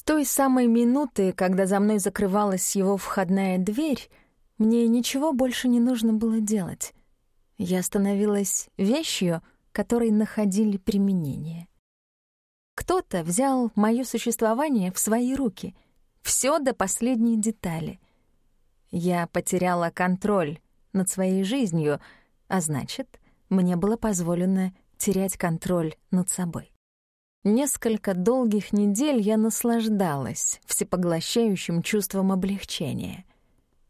С той самой минуты, когда за мной закрывалась его входная дверь, мне ничего больше не нужно было делать. Я становилась вещью, которой находили применение. Кто-то взял моё существование в свои руки, всё до последней детали. Я потеряла контроль над своей жизнью, а значит, мне было позволено терять контроль над собой. Несколько долгих недель я наслаждалась всепоглощающим чувством облегчения.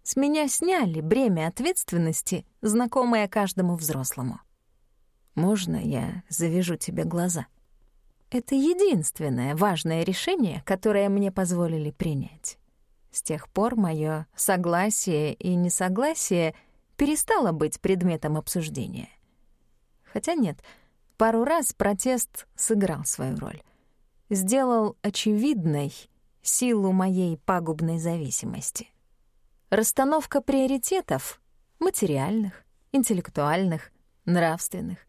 С меня сняли бремя ответственности, знакомое каждому взрослому. «Можно я завяжу тебе глаза?» Это единственное важное решение, которое мне позволили принять. С тех пор мое согласие и несогласие перестало быть предметом обсуждения. Хотя нет, пару раз протест сыграл свою роль. Сделал очевидной силу моей пагубной зависимости. Расстановка приоритетов — материальных, интеллектуальных, нравственных,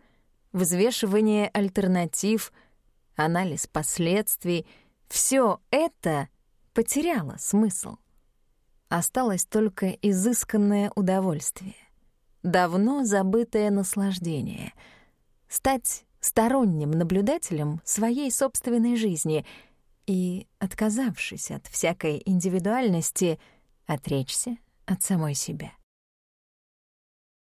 взвешивание альтернатив, анализ последствий — все это потеряло смысл. Осталось только изысканное удовольствие, давно забытое наслаждение — стать сторонним наблюдателем своей собственной жизни и, отказавшись от всякой индивидуальности, отречься от самой себя.